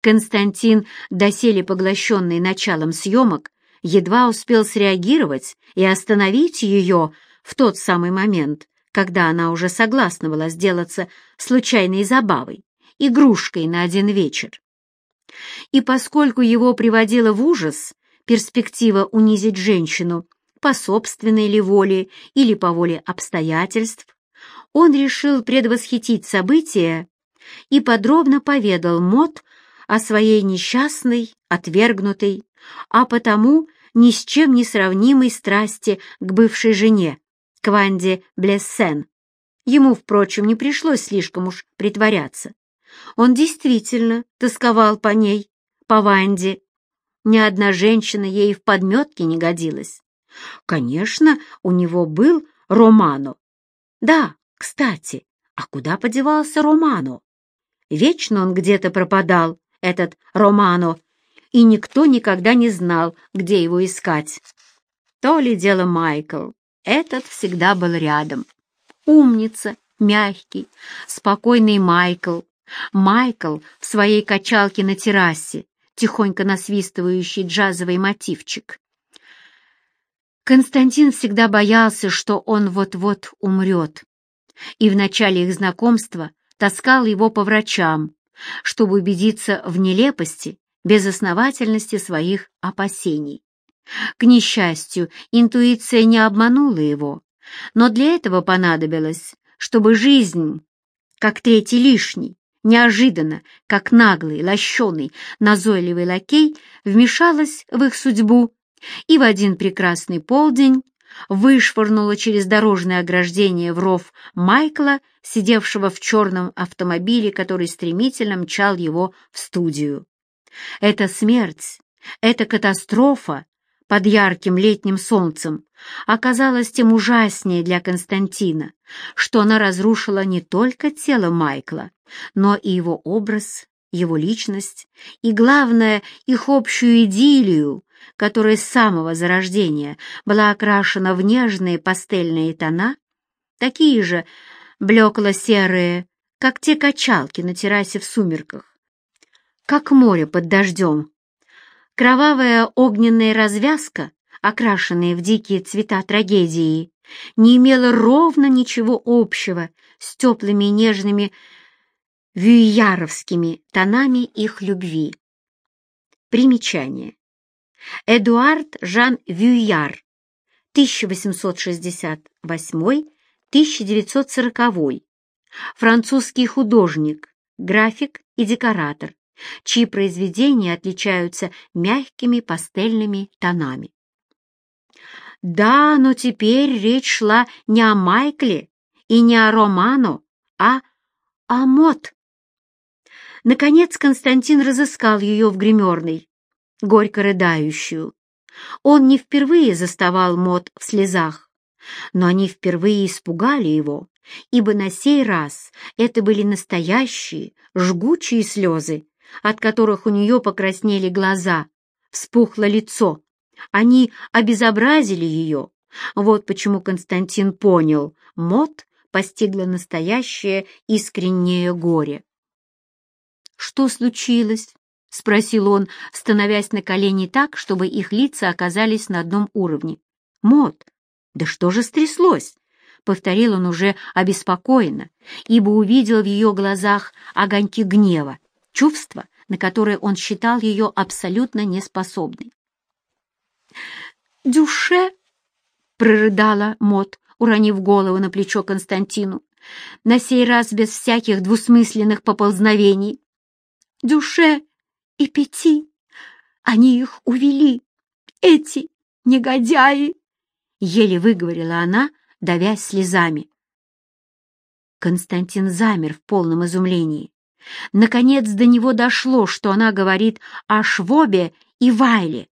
Константин, доселе поглощенный началом съемок, едва успел среагировать и остановить ее в тот самый момент, когда она уже согласна была сделаться случайной забавой, игрушкой на один вечер. И поскольку его приводила в ужас перспектива унизить женщину по собственной ли воле или по воле обстоятельств, он решил предвосхитить события и подробно поведал Мот о своей несчастной, отвергнутой, а потому ни с чем не сравнимой страсти к бывшей жене, к Ванде Блессен. Ему, впрочем, не пришлось слишком уж притворяться. Он действительно тосковал по ней, по Ванде. Ни одна женщина ей в подметке не годилась. Конечно, у него был Романо. Да, кстати, а куда подевался Романо? Вечно он где-то пропадал, этот Романо, и никто никогда не знал, где его искать. То ли дело Майкл. Этот всегда был рядом. Умница, мягкий, спокойный Майкл. Майкл в своей качалке на террасе, тихонько насвистывающий джазовый мотивчик. Константин всегда боялся, что он вот-вот умрет, и в начале их знакомства таскал его по врачам, чтобы убедиться в нелепости, безосновательности своих опасений. К несчастью, интуиция не обманула его, но для этого понадобилось, чтобы жизнь, как третий лишний, неожиданно, как наглый, лощеный, назойливый лакей, вмешалась в их судьбу и в один прекрасный полдень вышвырнула через дорожное ограждение в ров Майкла, сидевшего в черном автомобиле, который стремительно мчал его в студию. Эта смерть, эта катастрофа под ярким летним солнцем оказалась тем ужаснее для Константина, что она разрушила не только тело Майкла, но и его образ, его личность и, главное, их общую идиллию, которая с самого зарождения была окрашена в нежные пастельные тона, такие же блекло-серые, как те качалки на террасе в сумерках, как море под дождем. Кровавая огненная развязка, окрашенная в дикие цвета трагедии, не имела ровно ничего общего с теплыми и нежными вюйяровскими тонами их любви. Примечание. Эдуард Жан Вюйяр, 1868-1940, французский художник, график и декоратор, чьи произведения отличаются мягкими пастельными тонами. Да, но теперь речь шла не о Майкле и не о Романо, а о Мот. Наконец Константин разыскал ее в гримерной, горько рыдающую. Он не впервые заставал Мот в слезах, но они впервые испугали его, ибо на сей раз это были настоящие, жгучие слезы, от которых у нее покраснели глаза, вспухло лицо. Они обезобразили ее. Вот почему Константин понял, Мот постигло настоящее искреннее горе. «Что случилось?» — спросил он, становясь на колени так, чтобы их лица оказались на одном уровне. «Мот, да что же стряслось?» — повторил он уже обеспокоенно, ибо увидел в ее глазах огоньки гнева чувство, на которое он считал ее абсолютно неспособной. «Дюше!» — прорыдала Мот, уронив голову на плечо Константину, на сей раз без всяких двусмысленных поползновений. «Дюше и Пяти! Они их увели! Эти негодяи!» — еле выговорила она, давясь слезами. Константин замер в полном изумлении. Наконец до него дошло, что она говорит о Швобе и Вайле.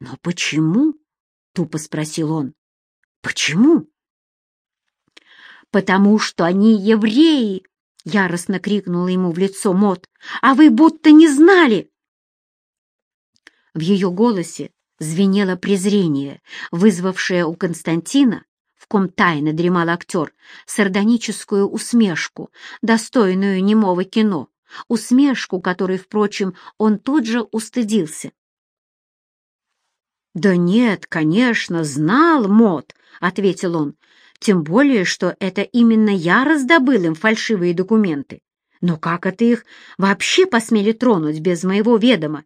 «Но почему?» — тупо спросил он. «Почему?» «Потому что они евреи!» — яростно крикнула ему в лицо Мот. «А вы будто не знали!» В ее голосе звенело презрение, вызвавшее у Константина, в ком тайно дремал актер, сардоническую усмешку, достойную немого кино, усмешку, которой, впрочем, он тут же устыдился. «Да нет, конечно, знал Мот», — ответил он, «тем более, что это именно я раздобыл им фальшивые документы. Но как это их вообще посмели тронуть без моего ведома?»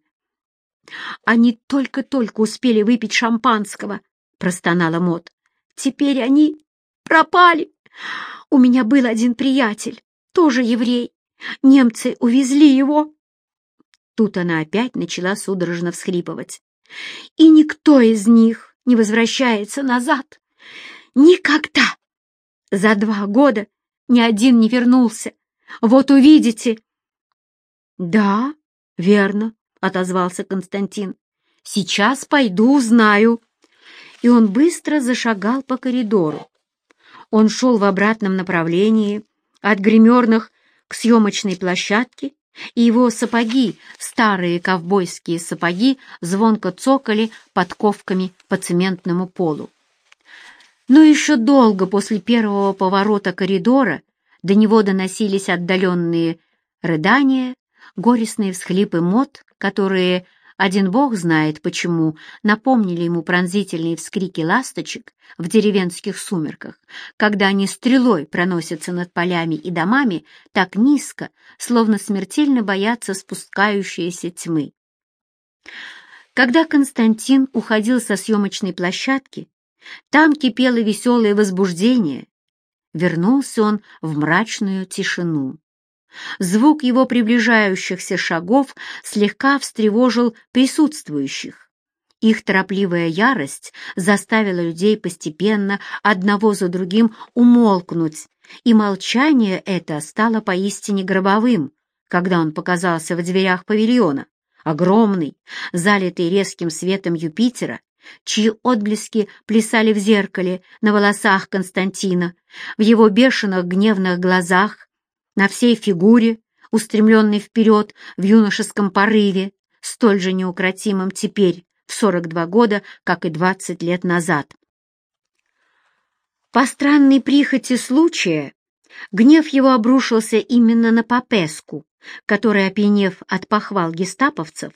«Они только-только успели выпить шампанского», — простонала Мот. «Теперь они пропали. У меня был один приятель, тоже еврей. Немцы увезли его. Тут она опять начала судорожно всхлипывать. И никто из них не возвращается назад. Никогда. За два года ни один не вернулся. Вот увидите. Да, верно, отозвался Константин. Сейчас пойду узнаю. И он быстро зашагал по коридору. Он шел в обратном направлении, от гримерных к съемочной площадке, и его сапоги, старые ковбойские сапоги, звонко цокали подковками по цементному полу. Но еще долго после первого поворота коридора до него доносились отдаленные рыдания, горестные всхлипы мод, которые один бог знает почему, напомнили ему пронзительные вскрики ласточек в деревенских сумерках, когда они стрелой проносятся над полями и домами так низко, словно смертельно боятся спускающейся тьмы. Когда Константин уходил со съемочной площадки, там кипело веселое возбуждение. Вернулся он в мрачную тишину. Звук его приближающихся шагов слегка встревожил присутствующих. Их торопливая ярость заставила людей постепенно, одного за другим, умолкнуть, и молчание это стало поистине гробовым, когда он показался в дверях павильона, огромный, залитый резким светом Юпитера, чьи отблески плясали в зеркале на волосах Константина, в его бешеных гневных глазах, на всей фигуре, устремленной вперед в юношеском порыве, столь же неукротимым теперь, в 42 года, как и 20 лет назад. По странной прихоти случая, гнев его обрушился именно на Попеску, который, опьянев от похвал гестаповцев,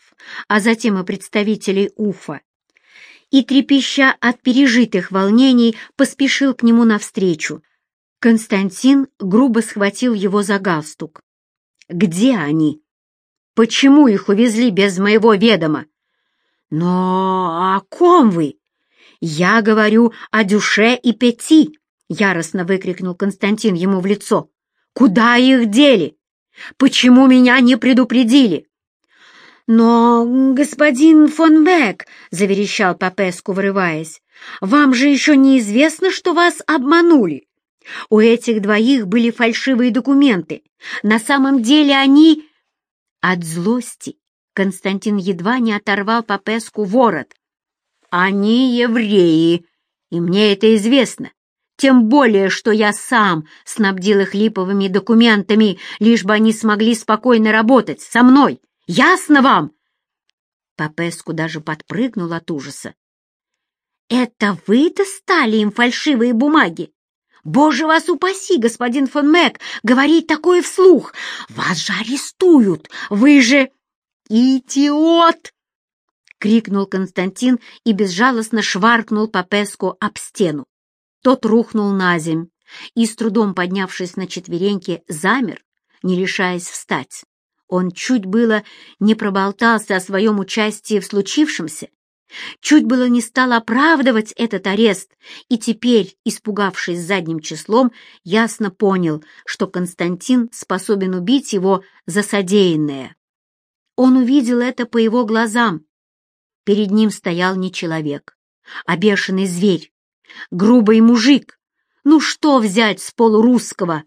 а затем и представителей Уфа, и, трепеща от пережитых волнений, поспешил к нему навстречу, Константин грубо схватил его за галстук. «Где они? Почему их увезли без моего ведома?» «Но о ком вы?» «Я говорю о Дюше и Пети!» — яростно выкрикнул Константин ему в лицо. «Куда их дели? Почему меня не предупредили?» «Но, господин фон Бек», — заверещал Папеску, вырываясь, — «вам же еще неизвестно, что вас обманули. У этих двоих были фальшивые документы. На самом деле они... От злости Константин едва не оторвал Попеску ворот. «Они евреи, и мне это известно. Тем более, что я сам снабдил их липовыми документами, лишь бы они смогли спокойно работать со мной. Ясно вам?» Попеску даже подпрыгнул от ужаса. «Это вы достали им фальшивые бумаги? Боже вас упаси, господин фон Мэг, говорить такое вслух! Вас же арестуют! Вы же... Идиот! — крикнул Константин и безжалостно шваркнул Папеску об стену. Тот рухнул на земь и, с трудом поднявшись на четвереньки, замер, не решаясь встать. Он чуть было не проболтался о своем участии в случившемся Чуть было не стал оправдывать этот арест, и теперь, испугавшись задним числом, ясно понял, что Константин способен убить его за содеянное. Он увидел это по его глазам. Перед ним стоял не человек, а бешеный зверь, грубый мужик. Ну что взять с полурусского?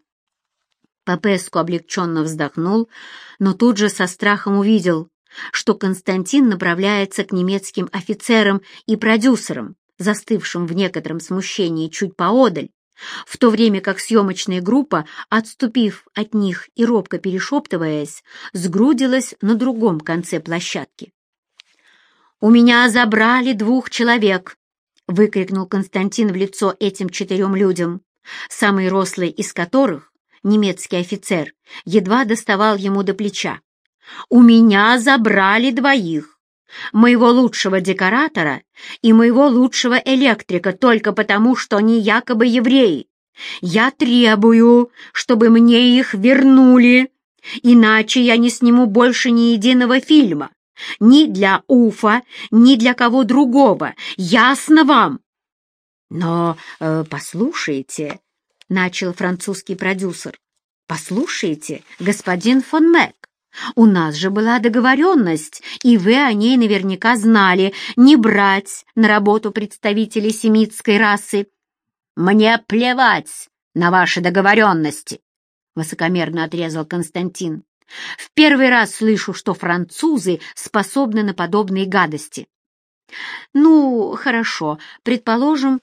Попеску облегченно вздохнул, но тут же со страхом увидел, что Константин направляется к немецким офицерам и продюсерам, застывшим в некотором смущении чуть поодаль, в то время как съемочная группа, отступив от них и робко перешептываясь, сгрудилась на другом конце площадки. «У меня забрали двух человек!» — выкрикнул Константин в лицо этим четырем людям, самый рослый из которых, немецкий офицер, едва доставал ему до плеча. «У меня забрали двоих. Моего лучшего декоратора и моего лучшего электрика только потому, что они якобы евреи. Я требую, чтобы мне их вернули, иначе я не сниму больше ни единого фильма. Ни для Уфа, ни для кого другого. Ясно вам? Но э, послушайте, — начал французский продюсер, — послушайте, господин фон Мэг, у нас же была договоренность, и вы о ней наверняка знали, не брать на работу представителей семитской расы. Мне плевать на ваши договоренности, — высокомерно отрезал Константин. В первый раз слышу, что французы способны на подобные гадости. Ну, хорошо, предположим,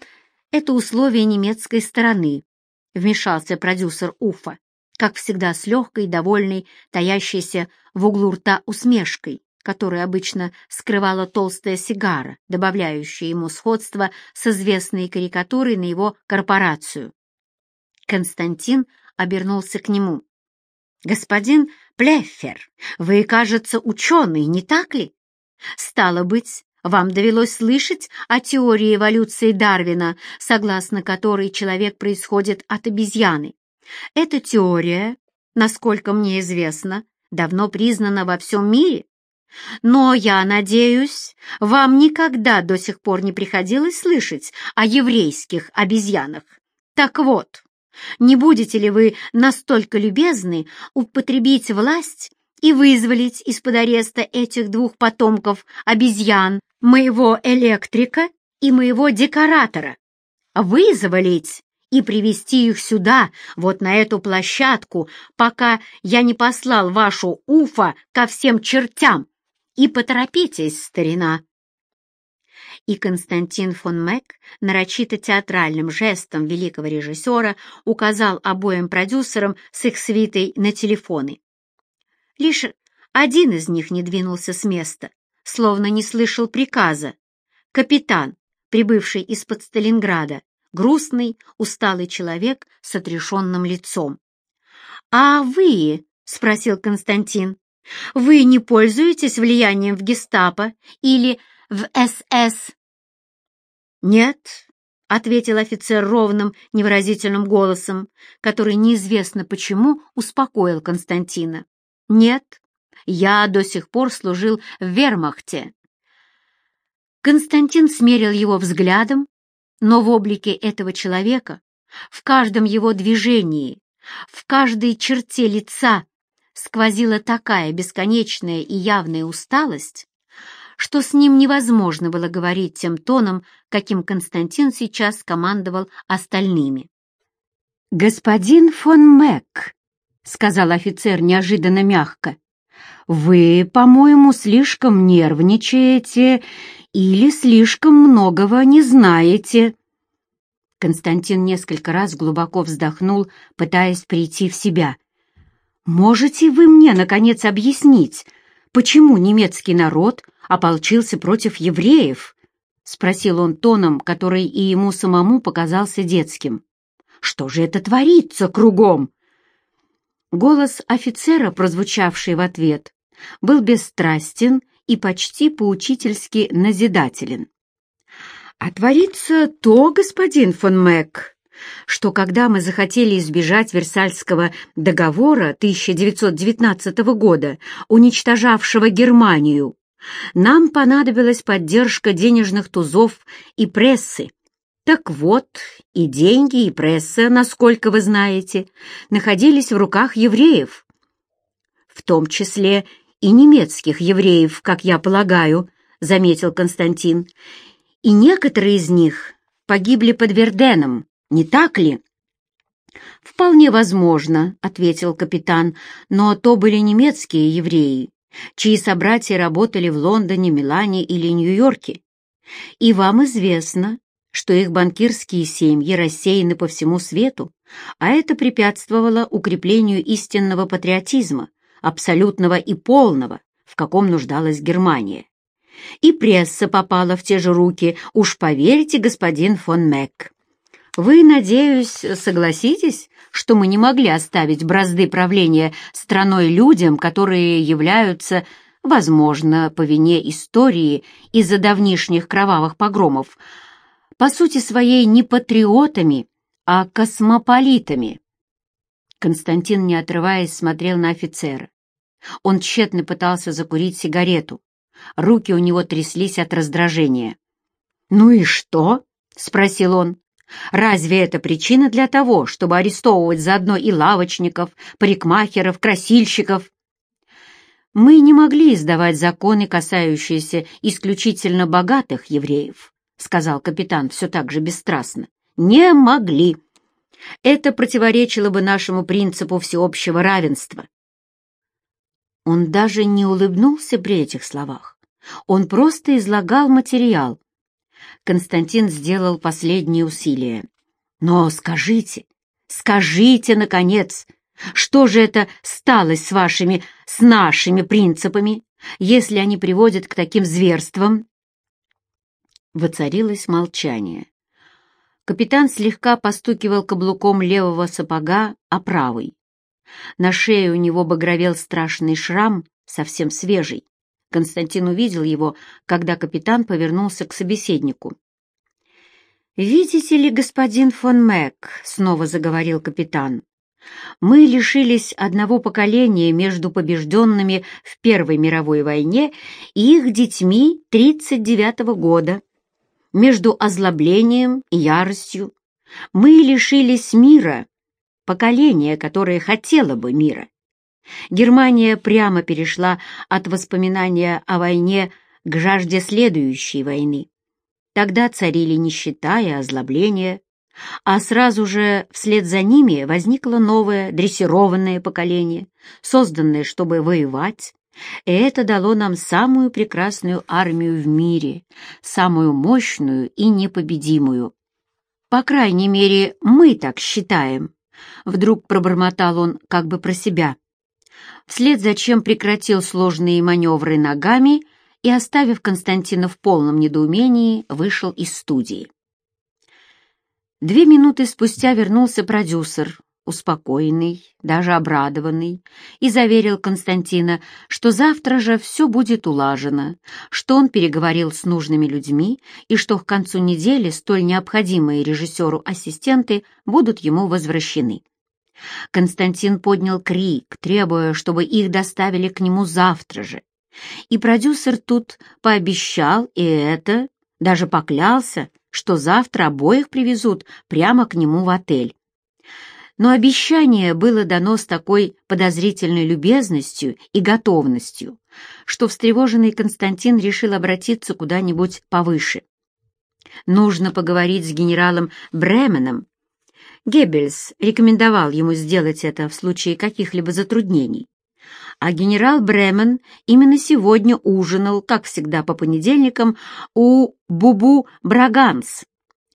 это условие немецкой стороны, вмешался продюсер Уфа, как всегда с легкой, довольной, таящейся в углу рта усмешкой, которую обычно скрывала толстая сигара, добавляющая ему сходство с известной карикатурой на его корпорацию. Константин обернулся к нему. «Господин Плеффер, вы, кажется, ученый, не так ли? Стало быть, вам довелось слышать о теории эволюции Дарвина, согласно которой человек происходит от обезьяны. Эта теория, насколько мне известно, давно признана во всем мире. Но, я надеюсь, вам никогда до сих пор не приходилось слышать о еврейских обезьянах. Так вот, не будете ли вы настолько любезны употребить власть и вызволить из-под ареста этих двух потомков обезьян, моего электрика и моего декоратора? Вызволить и привести их сюда, вот на эту площадку, пока я не послал вашу Уфа ко всем чертям. И поторопитесь, старина и Константин фон Мэг нарочито театральным жестом великого режиссера указал обоим продюсерам с их свитой на телефоны. Лишь один из них не двинулся с места, словно не слышал приказа. Капитан, прибывший из-под Сталинграда, грустный, усталый человек с отрешенным лицом. «А вы?» — спросил Константин. «Вы не пользуетесь влиянием в гестапо или в СС?» «Нет», — ответил офицер ровным, невыразительным голосом, который неизвестно почему успокоил Константина. «Нет, я до сих пор служил в вермахте». Константин смерил его взглядом, но в облике этого человека, в каждом его движении, в каждой черте лица сквозила такая бесконечная и явная усталость, что с ним невозможно было говорить тем тоном, каким Константин сейчас командовал остальными. «Господин фон Мэг», — сказал офицер неожиданно мягко, — «вы, по-моему, слишком нервничаете или слишком многого не знаете». Константин несколько раз глубоко вздохнул, пытаясь прийти в себя. «Можете вы мне, наконец, объяснить, почему немецкий народ ополчился против евреев?» — спросил он тоном, который и ему самому показался детским. «Что же это творится кругом?» Голос офицера, прозвучавший в ответ, был бесстрастен и почти поучительски назидателен. «А творится то, господин фон Мэг, что когда мы захотели избежать Версальского договора 1919 года, уничтожавшего Германию, нам понадобилась поддержка денежных тузов и прессы. Так вот, и деньги, и пресса, насколько вы знаете, находились в руках евреев. В том числе и немецких евреев, как я полагаю, заметил Константин. И некоторые из них погибли под Верденом, не так ли? «Вполне возможно», — ответил капитан, — «но то были немецкие евреи, чьи собратья работали в Лондоне, Милане или Нью-Йорке. И вам известно, что их банкирские семьи рассеяны по всему свету, а это препятствовало укреплению истинного патриотизма, абсолютного и полного, в каком нуждалась Германия. И пресса попала в те же руки, уж поверьте, господин фон Мэг. Вы, надеюсь, согласитесь, что мы не могли оставить бразды правления страной людям, которые являются, возможно, по вине истории из-за давнишних кровавых погромов, по сути своей не патриотами, а космополитами. Константин, не отрываясь, смотрел на офицера. Он тщетно пытался закурить сигарету. Руки у него тряслись от раздражения. «Ну и что?» — спросил он. «Разве это причина для того, чтобы арестовывать заодно и лавочников, парикмахеров, красильщиков?» «Мы не могли издавать законы, касающиеся исключительно богатых евреев», — сказал капитан все так же бесстрастно. «Не могли. Это противоречило бы нашему принципу всеобщего равенства». Он даже не улыбнулся при этих словах. Он просто излагал материал, Константин сделал последние усилия. «Но скажите, скажите, наконец, что же это стало с вашими, с нашими принципами, если они приводят к таким зверствам?» Воцарилось молчание. Капитан слегка постукивал каблуком левого сапога о правый. На шее у него багровел страшный шрам, совсем свежий. Константин увидел его, когда капитан повернулся к собеседнику. «Видите ли, господин фон Мэг», — снова заговорил капитан, — «мы лишились одного поколения между побежденными в Первой мировой войне и их детьми 39-го года, между озлоблением и яростью. Мы лишились мира, поколения, которое хотело бы мира. Германия прямо перешла от воспоминания о войне к жажде следующей войны. Тогда царили нищета и озлобление, а сразу же вслед за ними возникло новое дрессированное поколение, созданное, чтобы воевать, и это дало нам самую прекрасную армию в мире, самую мощную и непобедимую. По крайней мере, мы так считаем. Вдруг пробормотал он как бы про себя вслед за чем прекратил сложные маневры ногами и, оставив Константина в полном недоумении, вышел из студии. Две минуты спустя вернулся продюсер, успокоенный, даже обрадованный, и заверил Константина, что завтра же все будет улажено, что он переговорил с нужными людьми и что к концу недели столь необходимые режиссеру ассистенты будут ему возвращены. Константин поднял крик, требуя, чтобы их доставили к нему завтра же. И продюсер тут пообещал и это, даже поклялся, что завтра обоих привезут прямо к нему в отель. Но обещание было дано с такой подозрительной любезностью и готовностью, что встревоженный Константин решил обратиться куда-нибудь повыше. Нужно поговорить с генералом Бременом Геббельс рекомендовал ему сделать это в случае каких-либо затруднений. А генерал Бремен именно сегодня ужинал, как всегда по понедельникам, у Бубу Браганс,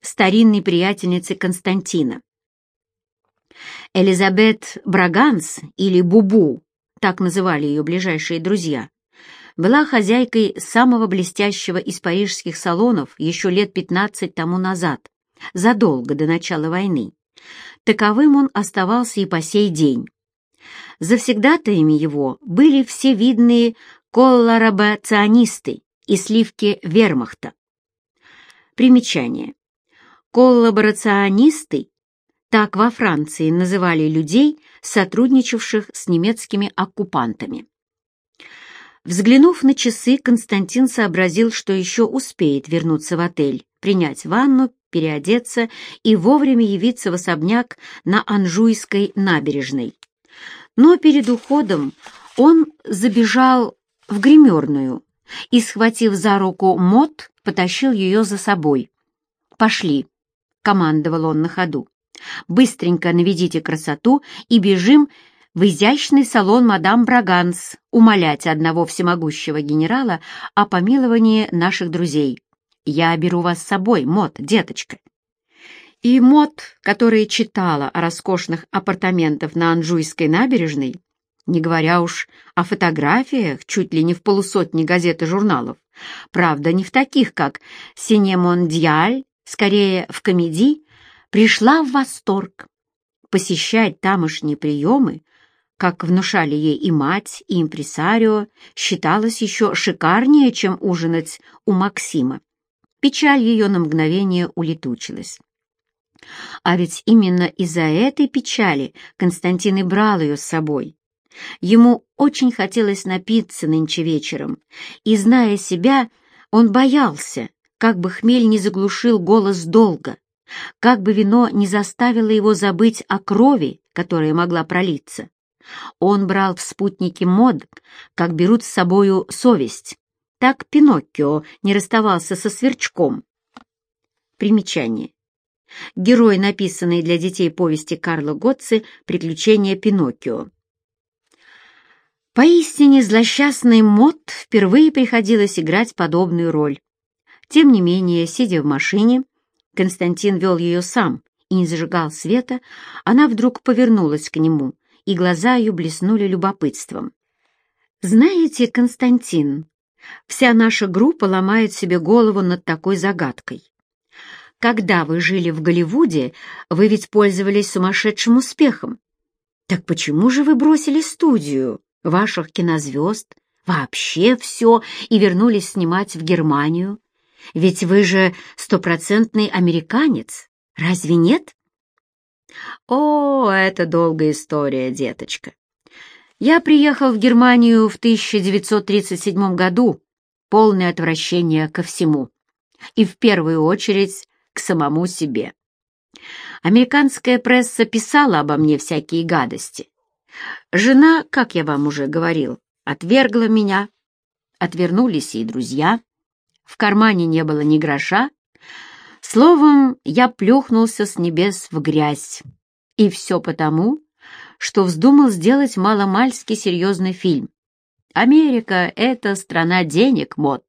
старинной приятельницы Константина. Элизабет Браганс, или Бубу, так называли ее ближайшие друзья, была хозяйкой самого блестящего из парижских салонов еще лет 15 тому назад, задолго до начала войны. Таковым он оставался и по сей день. Завсегдатаями его были все видные коллаборационисты и сливки вермахта. Примечание. Коллаборационисты так во Франции называли людей, сотрудничавших с немецкими оккупантами. Взглянув на часы, Константин сообразил, что еще успеет вернуться в отель, принять ванну, переодеться и вовремя явиться в особняк на Анжуйской набережной. Но перед уходом он забежал в гримерную и, схватив за руку Мот, потащил ее за собой. «Пошли», — командовал он на ходу. «Быстренько наведите красоту и бежим в изящный салон мадам Браганс умолять одного всемогущего генерала о помиловании наших друзей. Я беру вас с собой, Мот, деточка». И Мот, которая читала о роскошных апартаментах на Анжуйской набережной, не говоря уж о фотографиях чуть ли не в полусотни газет и журналов, правда, не в таких, как «Сине Мондиаль», скорее в комедии, пришла в восторг. посещать тамошние приемы, как внушали ей и мать, и импресарио, считалось еще шикарнее, чем ужинать у Максима. Печаль ее на мгновение улетучилась. А ведь именно из-за этой печали Константин и брал ее с собой. Ему очень хотелось напиться нынче вечером, и, зная себя, он боялся, как бы хмель не заглушил голос долга, как бы вино не заставило его забыть о крови, которая могла пролиться. Он брал в спутники мод, как берут с собою совесть. Так Пиноккио не расставался со сверчком. Примечание. Герой, написанный для детей повести Карла Готци «Приключения Пиноккио». Поистине злосчастный мод впервые приходилось играть подобную роль. Тем не менее, сидя в машине, Константин вел ее сам и не зажигал света, она вдруг повернулась к нему, и глаза ее блеснули любопытством. «Знаете, Константин, вся наша группа ломает себе голову над такой загадкой. Когда вы жили в Голливуде, вы ведь пользовались сумасшедшим успехом. Так почему же вы бросили студию, ваших кинозвезд, вообще все и вернулись снимать в Германию? Ведь вы же стопроцентный американец, разве нет? О, это долгая история, деточка. Я приехал в Германию в 1937 году, полное отвращение ко всему. И в первую очередь к самому себе. Американская пресса писала обо мне всякие гадости. Жена, как я вам уже говорил, отвергла меня. Отвернулись и друзья в кармане не было ни гроша. Словом, я плюхнулся с небес в грязь. И все потому, что вздумал сделать маломальски серьезный фильм. Америка — это страна денег, мод,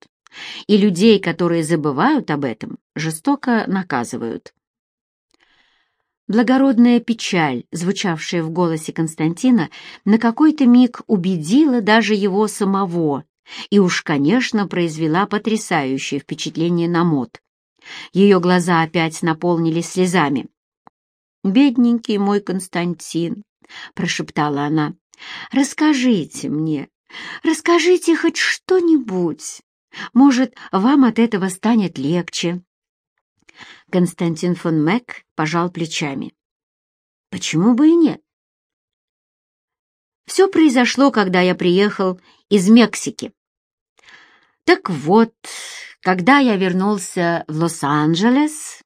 и людей, которые забывают об этом, жестоко наказывают. Благородная печаль, звучавшая в голосе Константина, на какой-то миг убедила даже его самого, и уж, конечно, произвела потрясающее впечатление на Мот. Ее глаза опять наполнились слезами. «Бедненький мой Константин», — прошептала она, — «расскажите мне, расскажите хоть что-нибудь. Может, вам от этого станет легче». Константин фон Мэг пожал плечами. «Почему бы и нет? Все произошло, когда я приехал из Мексики. Так вот, когда я вернулся в Лос-Анджелес,